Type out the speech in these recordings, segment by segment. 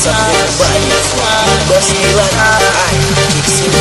Something bright, bust me like I, fix it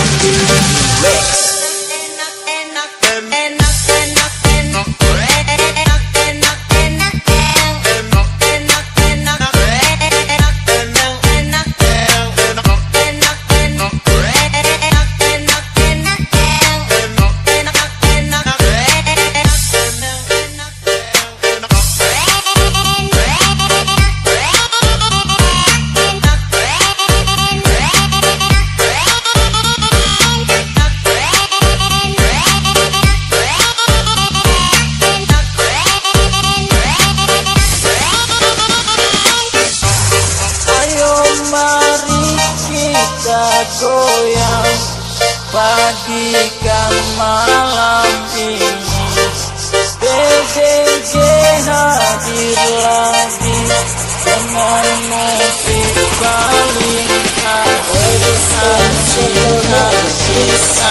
harus asik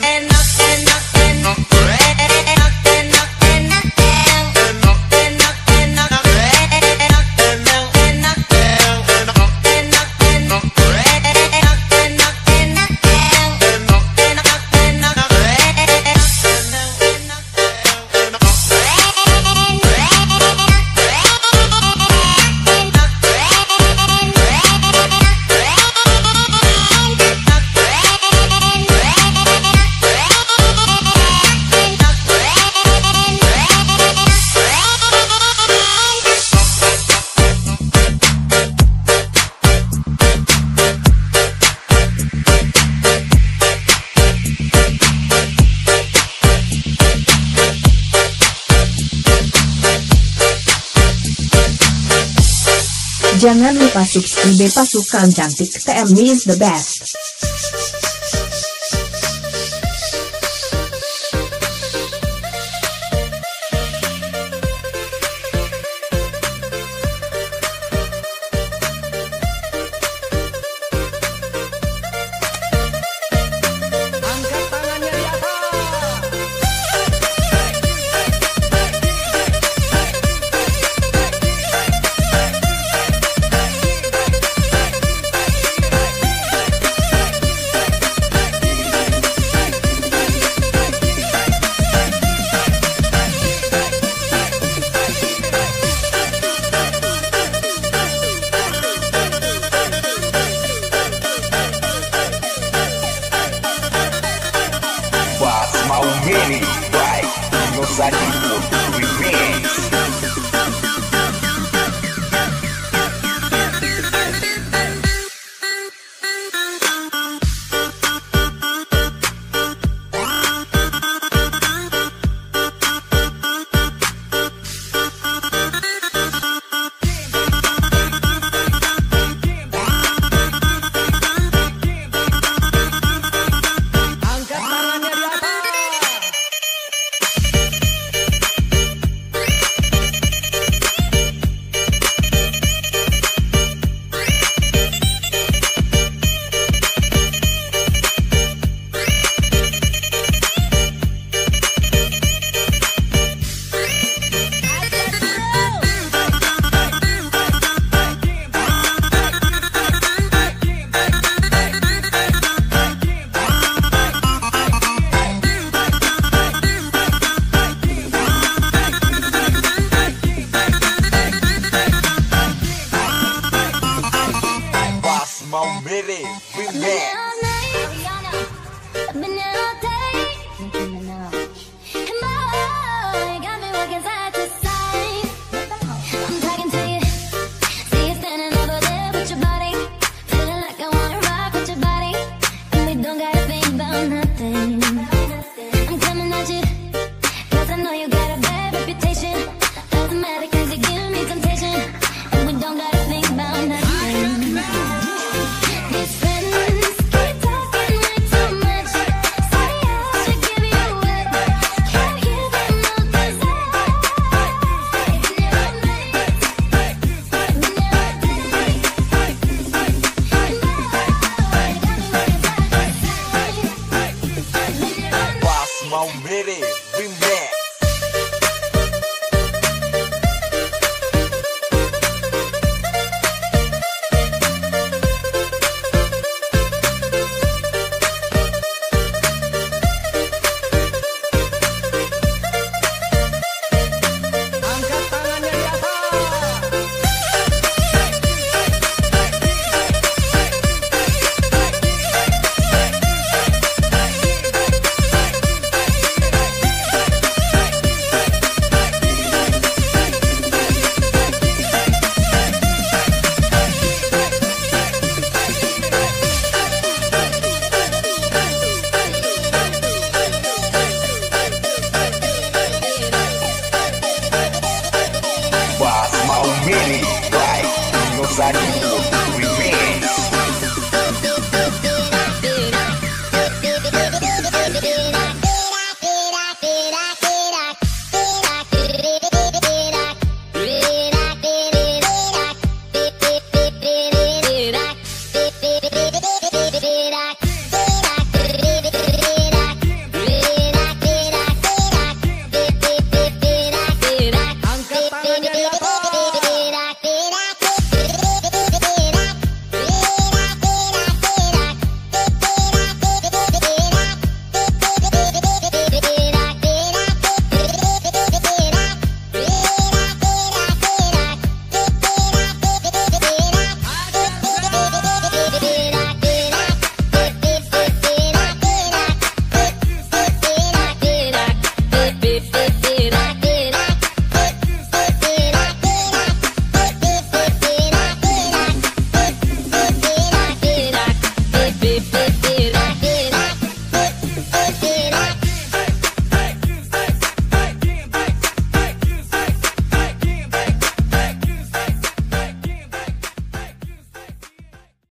And Jangan lupa subscribe pasukan cantik TM is the best.